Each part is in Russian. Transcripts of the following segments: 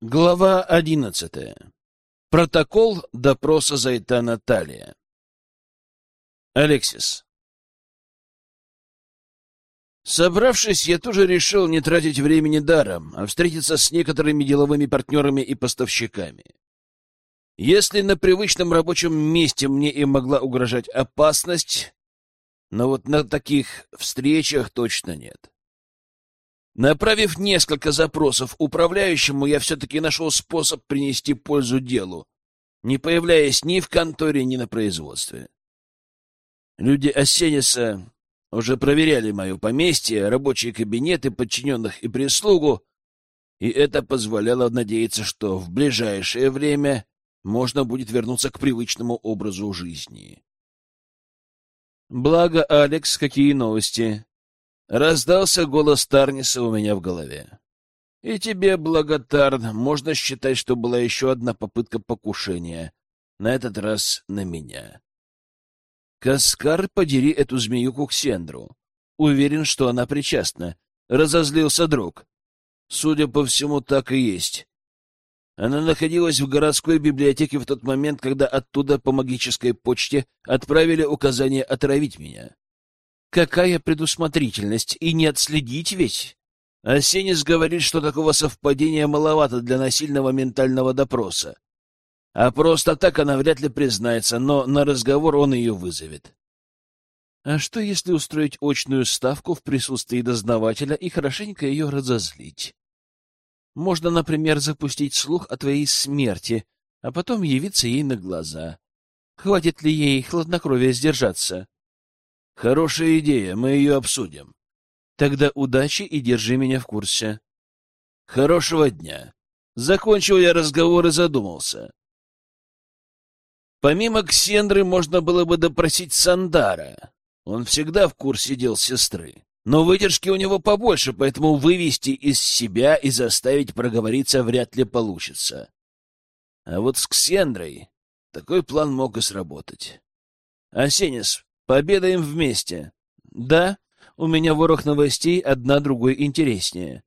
Глава одиннадцатая. Протокол допроса Зайтана Талия. Алексис. Собравшись, я тоже решил не тратить времени даром, а встретиться с некоторыми деловыми партнерами и поставщиками. Если на привычном рабочем месте мне и могла угрожать опасность, но вот на таких встречах точно нет. Направив несколько запросов управляющему, я все-таки нашел способ принести пользу делу, не появляясь ни в конторе, ни на производстве. Люди Осениса уже проверяли мое поместье, рабочие кабинеты, подчиненных и прислугу, и это позволяло надеяться, что в ближайшее время можно будет вернуться к привычному образу жизни. Благо, Алекс, какие новости? Раздался голос Тарниса у меня в голове. И тебе, Благотарн, можно считать, что была еще одна попытка покушения, на этот раз на меня. Каскар, подери эту змеюку Ксендру. Уверен, что она причастна. Разозлился друг. Судя по всему, так и есть. Она находилась в городской библиотеке в тот момент, когда оттуда по магической почте отправили указание отравить меня. Какая предусмотрительность! И не отследить ведь! Асенис говорит, что такого совпадения маловато для насильного ментального допроса. А просто так она вряд ли признается, но на разговор он ее вызовет. А что, если устроить очную ставку в присутствии дознавателя и хорошенько ее разозлить? Можно, например, запустить слух о твоей смерти, а потом явиться ей на глаза. Хватит ли ей хладнокровия сдержаться? Хорошая идея, мы ее обсудим. Тогда удачи и держи меня в курсе. Хорошего дня. Закончил я разговор и задумался. Помимо Ксендры можно было бы допросить Сандара. Он всегда в курсе дел сестры. Но выдержки у него побольше, поэтому вывести из себя и заставить проговориться вряд ли получится. А вот с Ксендрой такой план мог и сработать. Асенис, Пообедаем вместе. Да, у меня ворох новостей, одна другой интереснее.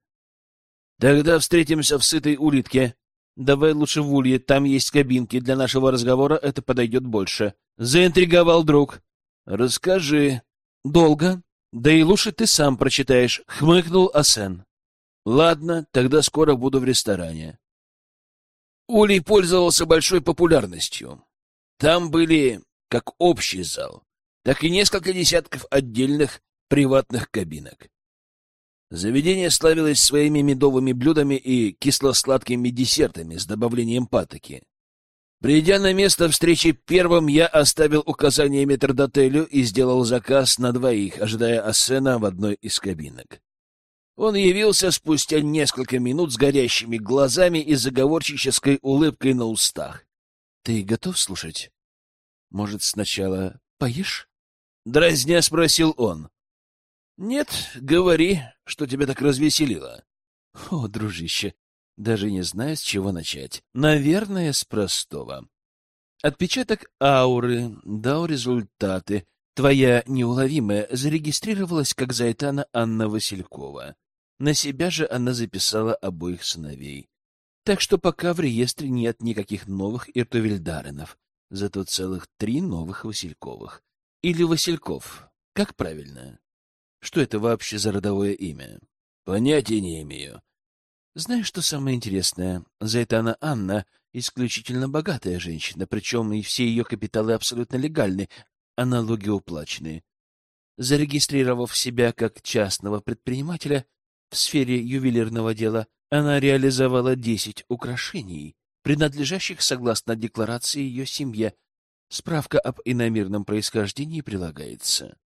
Тогда встретимся в сытой улитке. Давай лучше в улье, там есть кабинки. Для нашего разговора это подойдет больше. Заинтриговал друг. Расскажи. Долго? Да и лучше ты сам прочитаешь, хмыкнул Асен. Ладно, тогда скоро буду в ресторане. Улей пользовался большой популярностью. Там были как общий зал, так и несколько десятков отдельных приватных кабинок. Заведение славилось своими медовыми блюдами и кисло-сладкими десертами с добавлением патоки. Придя на место встречи первым, я оставил указание метрдотелю и сделал заказ на двоих, ожидая Ассена в одной из кабинок. Он явился спустя несколько минут с горящими глазами и заговорчической улыбкой на устах. — Ты готов слушать? Может, сначала поешь? — дразня спросил он. — Нет, говори, что тебя так развеселило. — О, дружище, даже не знаю, с чего начать. Наверное, с простого. Отпечаток ауры дал результаты. Твоя неуловимая зарегистрировалась как Зайтана Анна Василькова. На себя же она записала обоих сыновей. Так что пока в реестре нет никаких новых Иртувельдаринов, зато целых три новых Васильковых. Или Васильков. Как правильно? Что это вообще за родовое имя? Понятия не имею. Знаешь, что самое интересное? Зайтана Анна исключительно богатая женщина, причем и все ее капиталы абсолютно легальны, а налоги уплачены. Зарегистрировав себя как частного предпринимателя в сфере ювелирного дела, она реализовала десять украшений, принадлежащих согласно декларации ее семье, Справка об иномирном происхождении прилагается.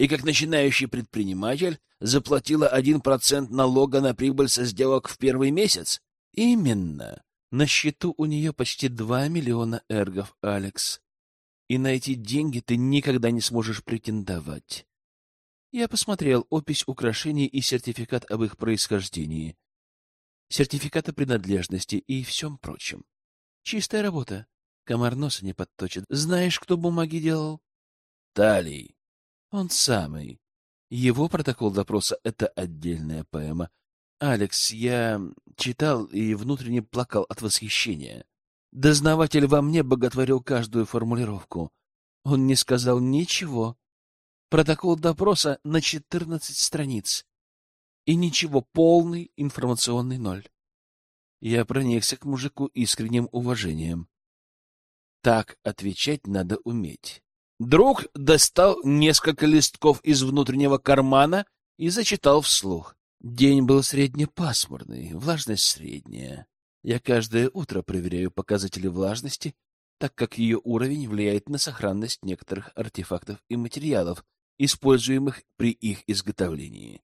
И как начинающий предприниматель заплатила один процент налога на прибыль со сделок в первый месяц? Именно. На счету у нее почти два миллиона эргов, Алекс. И на эти деньги ты никогда не сможешь претендовать. Я посмотрел опись украшений и сертификат об их происхождении, сертификаты принадлежности и всем прочем. Чистая работа. Комар носа не подточит. Знаешь, кто бумаги делал? Талий. Он самый. Его протокол допроса — это отдельная поэма. Алекс, я читал и внутренне плакал от восхищения. Дознаватель во мне боготворил каждую формулировку. Он не сказал ничего. Протокол допроса на четырнадцать страниц. И ничего, полный информационный ноль. Я проникся к мужику искренним уважением. Так отвечать надо уметь. Друг достал несколько листков из внутреннего кармана и зачитал вслух. День был среднепасмурный, влажность средняя. Я каждое утро проверяю показатели влажности, так как ее уровень влияет на сохранность некоторых артефактов и материалов, используемых при их изготовлении.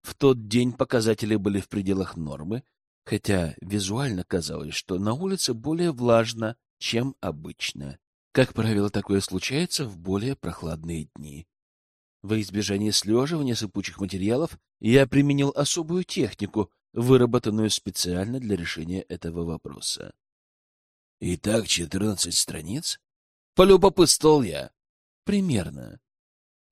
В тот день показатели были в пределах нормы, хотя визуально казалось, что на улице более влажно, чем обычно. Как правило, такое случается в более прохладные дни. Во избежание слеживания сыпучих материалов я применил особую технику, выработанную специально для решения этого вопроса. «Итак, четырнадцать страниц?» Полюбопытствовал я. «Примерно.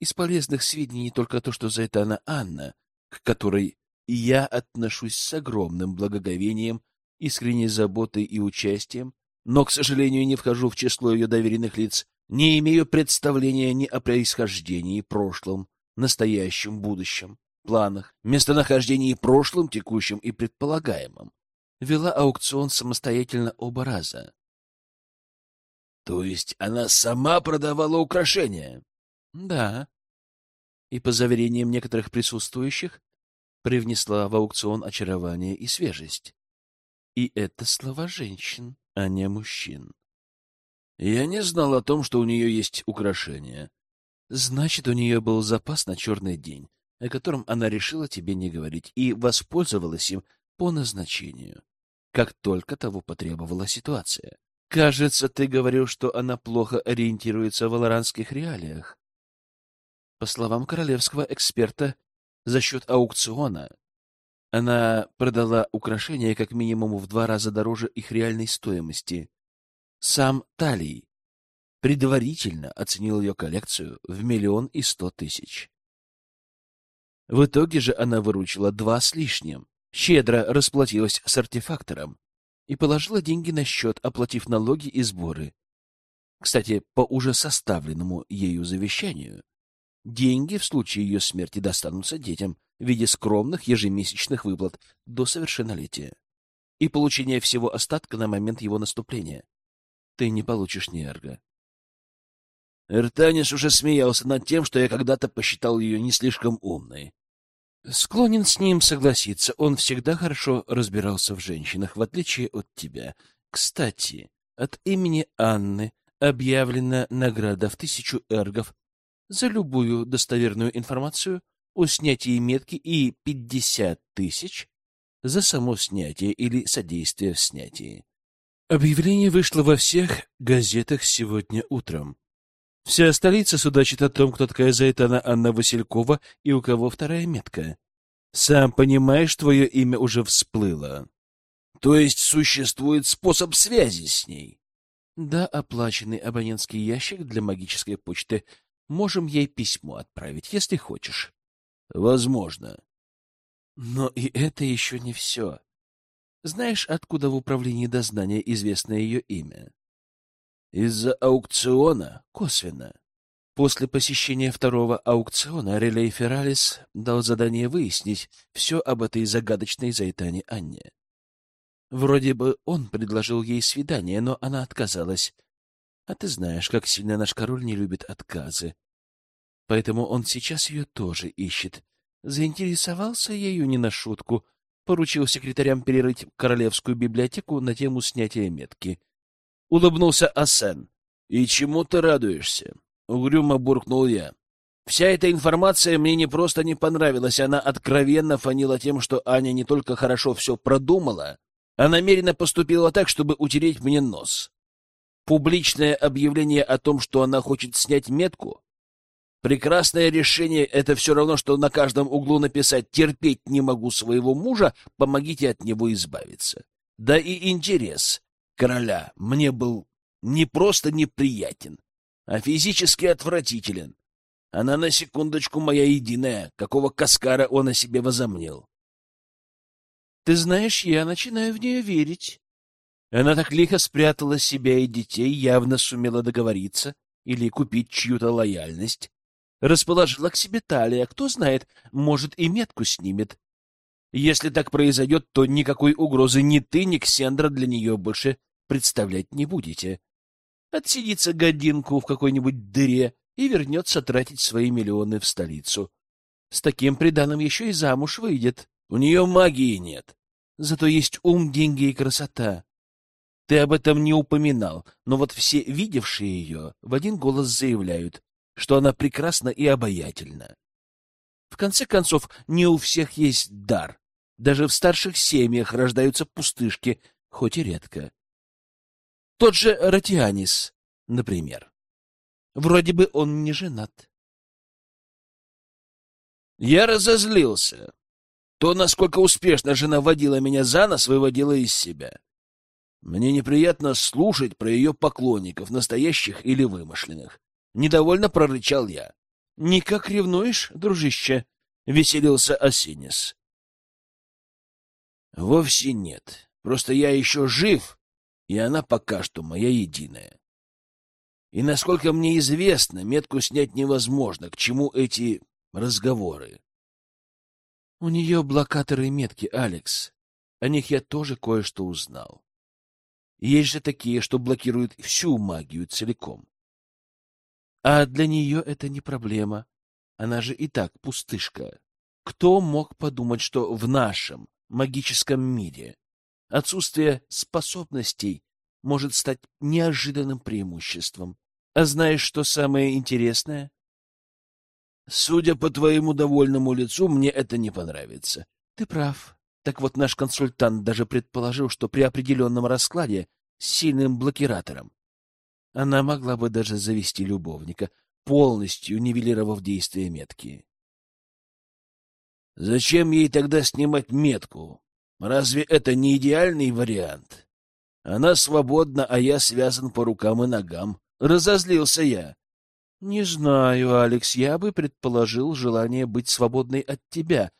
Из полезных сведений только то, что за это она Анна, к которой я отношусь с огромным благоговением, искренней заботой и участием, но, к сожалению, не вхожу в число ее доверенных лиц, не имею представления ни о происхождении, прошлом, настоящем, будущем, планах, местонахождении прошлом, текущем и предполагаемом. Вела аукцион самостоятельно оба раза. То есть она сама продавала украшения? Да. И по заверениям некоторых присутствующих, привнесла в аукцион очарование и свежесть. И это слова женщин, а не мужчин. Я не знал о том, что у нее есть украшения. Значит, у нее был запас на черный день, о котором она решила тебе не говорить, и воспользовалась им по назначению, как только того потребовала ситуация. Кажется, ты говорил, что она плохо ориентируется в валаранских реалиях. По словам королевского эксперта, за счет аукциона она продала украшения как минимум в два раза дороже их реальной стоимости. Сам Талий предварительно оценил ее коллекцию в миллион и сто тысяч. В итоге же она выручила два с лишним, щедро расплатилась с артефактором и положила деньги на счет, оплатив налоги и сборы. Кстати, по уже составленному ею завещанию, деньги в случае ее смерти достанутся детям в виде скромных ежемесячных выплат до совершеннолетия и получения всего остатка на момент его наступления ты не получишь Нерга. Эртанис уже смеялся над тем, что я когда-то посчитал ее не слишком умной. Склонен с ним согласиться, он всегда хорошо разбирался в женщинах, в отличие от тебя. Кстати, от имени Анны объявлена награда в тысячу эргов за любую достоверную информацию о снятии метки и пятьдесят тысяч за само снятие или содействие в снятии. Объявление вышло во всех газетах сегодня утром. Вся столица судачит о том, кто такая Зайтана Анна Василькова и у кого вторая метка. Сам понимаешь, твое имя уже всплыло. То есть существует способ связи с ней? Да, оплаченный абонентский ящик для магической почты. Можем ей письмо отправить, если хочешь. Возможно. Но и это еще не все. Знаешь, откуда в управлении дознания известно ее имя? Из-за аукциона? Косвенно. После посещения второго аукциона Релей Ферралис дал задание выяснить все об этой загадочной Зайтане Анне. Вроде бы он предложил ей свидание, но она отказалась. А ты знаешь, как сильно наш король не любит отказы. Поэтому он сейчас ее тоже ищет. Заинтересовался ею не на шутку, поручил секретарям перерыть королевскую библиотеку на тему снятия метки. Улыбнулся Асен. «И чему ты радуешься?» — угрюмо буркнул я. Вся эта информация мне не просто не понравилась, она откровенно фанила тем, что Аня не только хорошо все продумала, а намеренно поступила так, чтобы утереть мне нос. Публичное объявление о том, что она хочет снять метку, Прекрасное решение — это все равно, что на каждом углу написать «терпеть не могу своего мужа, помогите от него избавиться». Да и интерес короля мне был не просто неприятен, а физически отвратителен. Она на секундочку моя единая, какого каскара он о себе возомнил. Ты знаешь, я начинаю в нее верить. Она так лихо спрятала себя и детей, явно сумела договориться или купить чью-то лояльность. Расположила к себе талия, кто знает, может, и метку снимет. Если так произойдет, то никакой угрозы ни ты, ни Ксендра для нее больше представлять не будете. Отсидится годинку в какой-нибудь дыре и вернется тратить свои миллионы в столицу. С таким приданым еще и замуж выйдет. У нее магии нет. Зато есть ум, деньги и красота. Ты об этом не упоминал, но вот все видевшие ее в один голос заявляют, что она прекрасна и обаятельна. В конце концов, не у всех есть дар. Даже в старших семьях рождаются пустышки, хоть и редко. Тот же Ратианис, например. Вроде бы он не женат. Я разозлился. То, насколько успешно жена водила меня за нос, выводила из себя. Мне неприятно слушать про ее поклонников, настоящих или вымышленных. Недовольно прорычал я. — Никак ревнуешь, дружище? — веселился Осинис. — Вовсе нет. Просто я еще жив, и она пока что моя единая. И, насколько мне известно, метку снять невозможно. К чему эти разговоры? У нее блокаторы метки, Алекс. О них я тоже кое-что узнал. Есть же такие, что блокируют всю магию целиком. А для нее это не проблема. Она же и так пустышка. Кто мог подумать, что в нашем магическом мире отсутствие способностей может стать неожиданным преимуществом? А знаешь, что самое интересное? Судя по твоему довольному лицу, мне это не понравится. Ты прав. Так вот, наш консультант даже предположил, что при определенном раскладе с сильным блокиратором она могла бы даже завести любовника, полностью нивелировав действие метки. Зачем ей тогда снимать метку? Разве это не идеальный вариант? Она свободна, а я связан по рукам и ногам. Разозлился я. Не знаю, Алекс, я бы предположил желание быть свободной от тебя.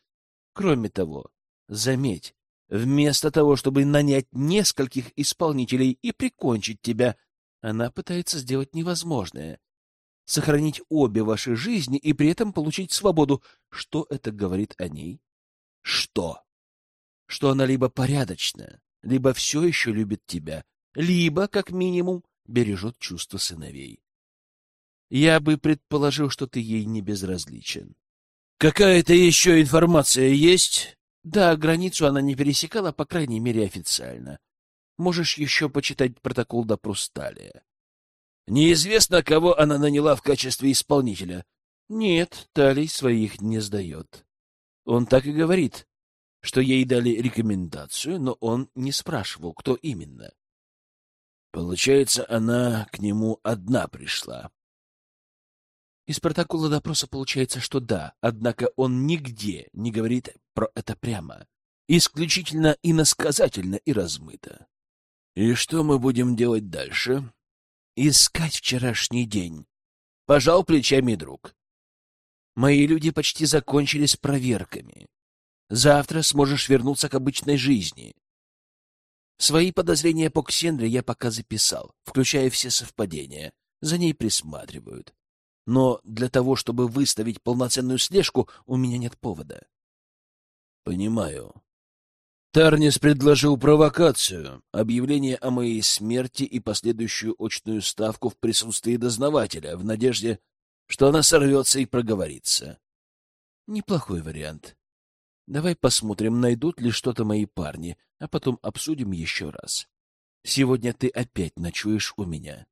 Кроме того, заметь, вместо того, чтобы нанять нескольких исполнителей и прикончить тебя, она пытается сделать невозможное — сохранить обе ваши жизни и при этом получить свободу. Что это говорит о ней? Что? Что она либо порядочная, либо все еще любит тебя, либо, как минимум, бережет чувства сыновей. Я бы предположил, что ты ей не безразличен. Какая-то еще информация есть? Да, границу она не пересекала, по крайней мере, официально. Можешь еще почитать протокол допроса Талия. Неизвестно, кого она наняла в качестве исполнителя. Нет, Талий своих не сдает. Он так и говорит, что ей дали рекомендацию, но он не спрашивал, кто именно. Получается, она к нему одна пришла. Из протокола допроса получается, что да, однако он нигде не говорит про это прямо. Исключительно иносказательно и размыто. И что мы будем делать дальше? Искать вчерашний день. Пожал плечами друг. Мои люди почти закончили с проверками. Завтра сможешь вернуться к обычной жизни. Свои подозрения по Ксендре я пока записал, включая все совпадения. За ней присматривают. Но для того, чтобы выставить полноценную слежку, у меня нет повода. Понимаю. Тарнис предложил провокацию, объявление о моей смерти и последующую очную ставку в присутствии дознавателя, в надежде, что она сорвется и проговорится. Неплохой вариант. Давай посмотрим, найдут ли что-то мои парни, а потом обсудим еще раз. Сегодня ты опять ночуешь у меня.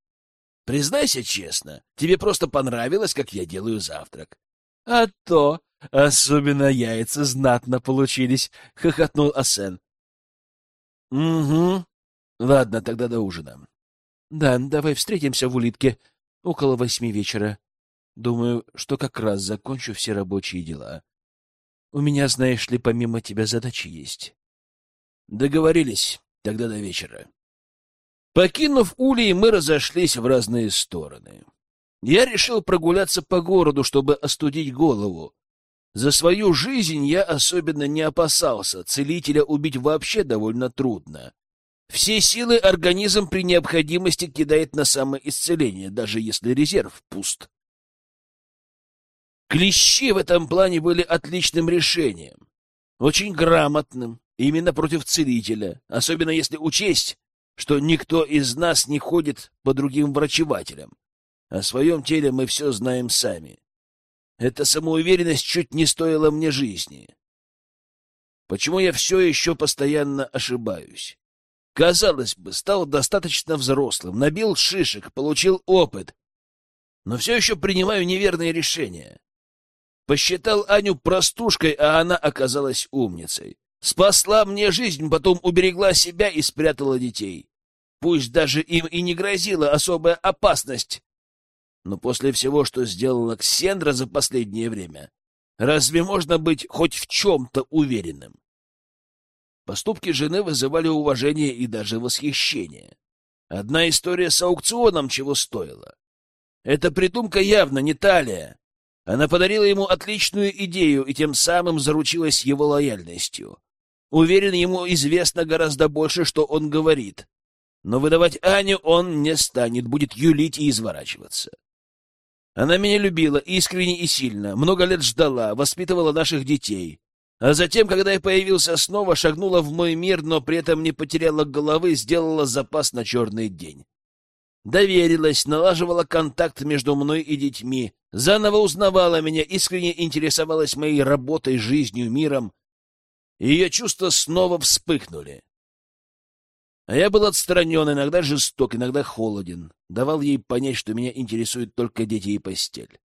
Признайся честно, тебе просто понравилось, как я делаю завтрак. — А то! Особенно яйца знатно получились, — хохотнул Асен. — Угу. Ладно, тогда до ужина. — Да, давай встретимся в улитке около восьми вечера. Думаю, что как раз закончу все рабочие дела. У меня, знаешь ли, помимо тебя задачи есть. Договорились. Тогда до вечера. Покинув Улей, мы разошлись в разные стороны. Я решил прогуляться по городу, чтобы остудить голову. За свою жизнь я особенно не опасался, целителя убить вообще довольно трудно. Все силы организм при необходимости кидает на самоисцеление, даже если резерв пуст. Клещи в этом плане были отличным решением, очень грамотным, именно против целителя, особенно если учесть, что никто из нас не ходит по другим врачевателям. О своем теле мы все знаем сами. Эта самоуверенность чуть не стоила мне жизни. Почему я все еще постоянно ошибаюсь? Казалось бы, стал достаточно взрослым, набил шишек, получил опыт, но все еще принимаю неверные решения. Посчитал Аню простушкой, а она оказалась умницей. Спасла мне жизнь, потом уберегла себя и спрятала детей. Пусть даже им и не грозила особая опасность, но после всего, что сделала Ксендра за последнее время, разве можно быть хоть в чем-то уверенным? Поступки жены вызывали уважение и даже восхищение. Одна история с аукционом чего стоила. Эта придумка явно не талия. Она подарила ему отличную идею и тем самым заручилась его лояльностью. Уверен, ему известно гораздо больше, что он говорит. Но выдавать Аню он не станет, будет юлить и изворачиваться. Она меня любила искренне и сильно, много лет ждала, воспитывала наших детей. А затем, когда я появился снова, шагнула в мой мир, но при этом не потеряла головы, сделала запас на черный день. Доверилась, налаживала контакт между мной и детьми, заново узнавала меня, искренне интересовалась моей работой, жизнью, миром. Ее чувства снова вспыхнули. А я был отстранен, иногда жесток, иногда холоден. Давал ей понять, что меня интересуют только дети и постель.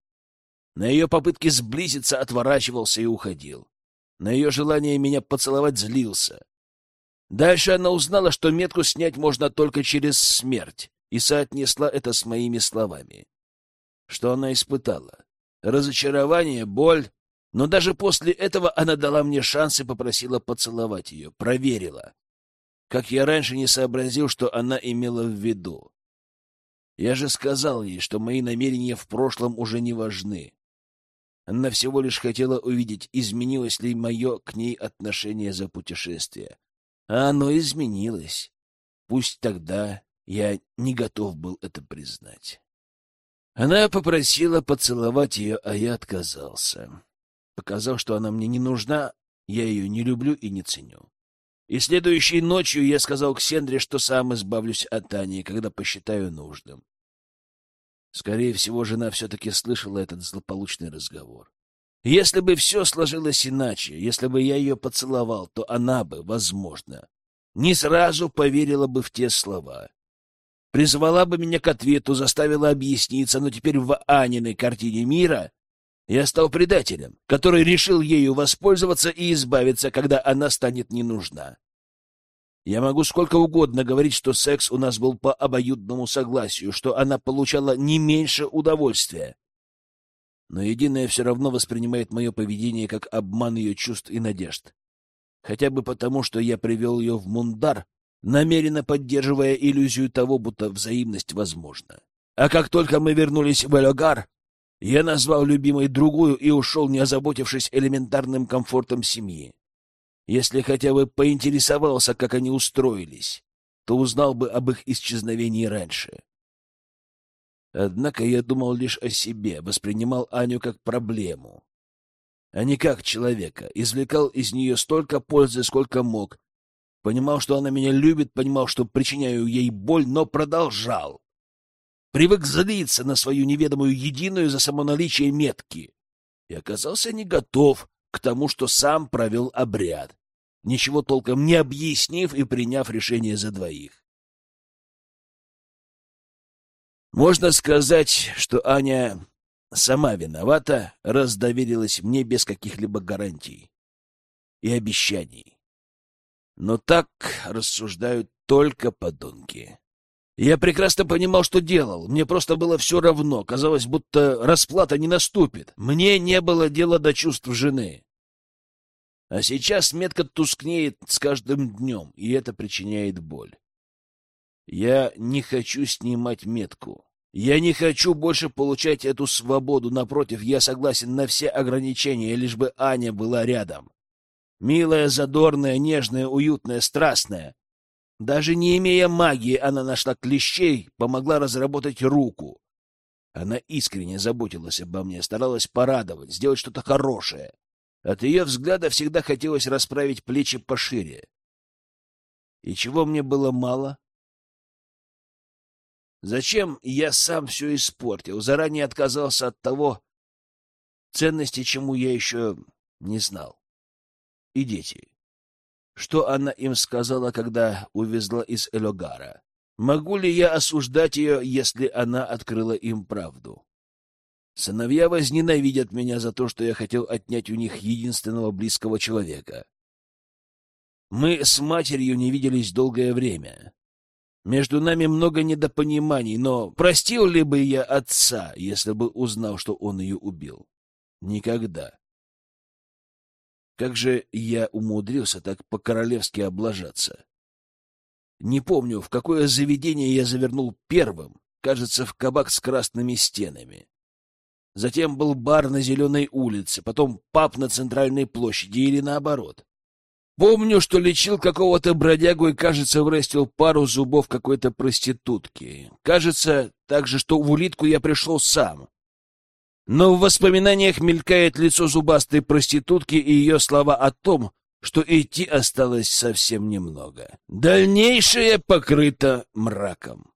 На ее попытки сблизиться отворачивался и уходил. На ее желание меня поцеловать злился. Дальше она узнала, что метку снять можно только через смерть, и соотнесла это с моими словами. Что она испытала? Разочарование, боль. Но даже после этого она дала мне шанс и попросила поцеловать ее, проверила, как я раньше не сообразил, что она имела в виду. Я же сказал ей, что мои намерения в прошлом уже не важны. Она всего лишь хотела увидеть, изменилось ли мое к ней отношение за путешествие. А оно изменилось. Пусть тогда я не готов был это признать. Она попросила поцеловать ее, а я отказался. Показал, что она мне не нужна, я ее не люблю и не ценю. И следующей ночью я сказал Ксендре, что сам избавлюсь от Ани, когда посчитаю нужным. Скорее всего, жена все-таки слышала этот злополучный разговор. Если бы все сложилось иначе, если бы я ее поцеловал, то она бы, возможно, не сразу поверила бы в те слова. Призвала бы меня к ответу, заставила объясниться, но теперь в Аниной картине мира я стал предателем, который решил ею воспользоваться и избавиться, когда она станет не нужна. Я могу сколько угодно говорить, что секс у нас был по обоюдному согласию, что она получала не меньше удовольствия. Но единое все равно воспринимает мое поведение как обман ее чувств и надежд. Хотя бы потому, что я привел ее в мундар, намеренно поддерживая иллюзию того, будто взаимность возможна. А как только мы вернулись в Элогар, я назвал любимой другую и ушел, не озаботившись элементарным комфортом семьи. Если хотя бы поинтересовался, как они устроились, то узнал бы об их исчезновении раньше. Однако я думал лишь о себе, воспринимал Аню как проблему, а не как человека, извлекал из нее столько пользы, сколько мог, понимал, что она меня любит, понимал, что причиняю ей боль, но продолжал привык злиться на свою неведомую единую за само наличие метки и оказался не готов к тому, что сам провел обряд, ничего толком не объяснив и приняв решение за двоих. Можно сказать, что Аня сама виновата, раз доверилась мне без каких-либо гарантий и обещаний. Но так рассуждают только подонки. Я прекрасно понимал, что делал. Мне просто было все равно. Казалось, будто расплата не наступит. Мне не было дела до чувств жены. А сейчас метка тускнеет с каждым днем, и это причиняет боль. Я не хочу снимать метку. Я не хочу больше получать эту свободу. Напротив, я согласен на все ограничения, лишь бы Аня была рядом. Милая, задорная, нежная, уютная, страстная. Даже не имея магии, она нашла клещей, помогла разработать руку. Она искренне заботилась обо мне, старалась порадовать, сделать что-то хорошее. От ее взгляда всегда хотелось расправить плечи пошире. И чего мне было мало? Зачем я сам все испортил, заранее отказался от того, ценности чему я еще не знал? И дети. Что она им сказала, когда увезла из Элогара? Могу ли я осуждать ее, если она открыла им правду? Сыновья возненавидят меня за то, что я хотел отнять у них единственного близкого человека. Мы с матерью не виделись долгое время. Между нами много недопониманий, но простил ли бы я отца, если бы узнал, что он ее убил? Никогда. Как же я умудрился так по-королевски облажаться? Не помню, в какое заведение я завернул первым, кажется, в кабак с красными стенами. Затем был бар на Зеленой улице, потом паб на Центральной площади или наоборот. Помню, что лечил какого-то бродягу и, кажется, вырастил пару зубов какой-то проститутки. Кажется также, что в улитку я пришел сам. Но в воспоминаниях мелькает лицо зубастой проститутки и ее слова о том, что идти осталось совсем немного. Дальнейшее покрыто мраком.